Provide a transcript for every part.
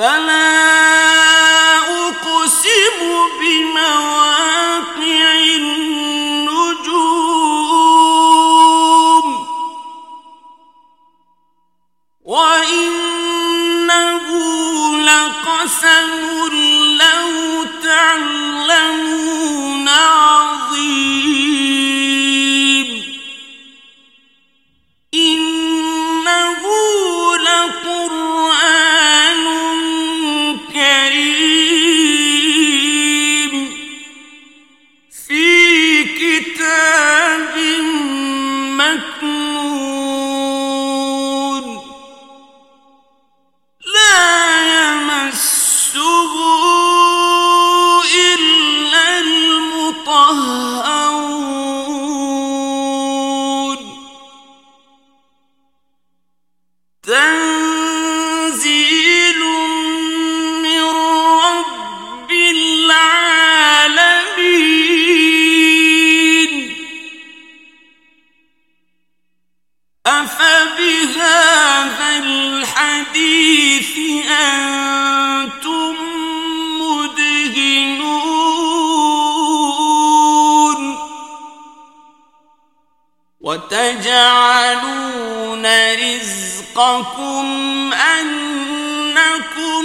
فلا وتجعلون رزقكم أنكم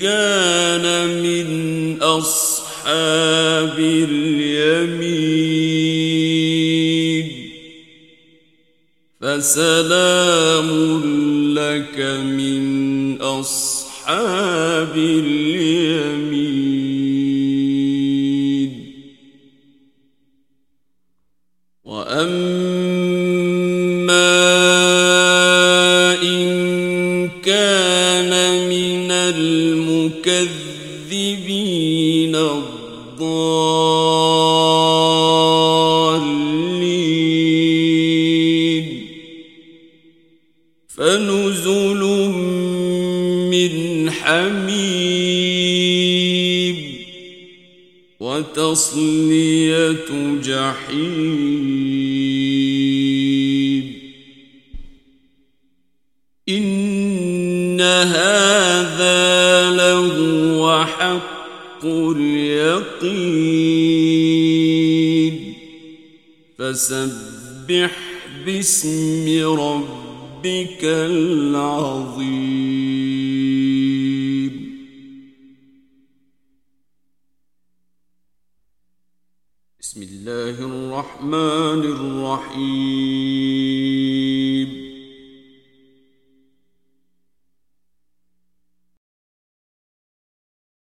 كان من أصحاب اليمين. فسلام لك من أصحاب اليمين. وأما كان من المكذبين الضالين. فنزل من حميم وتصلية جحيم. إن ان هذا لهو حق اليقين فسبح باسم ربك العظيم بسم الله الرحمن الرحيم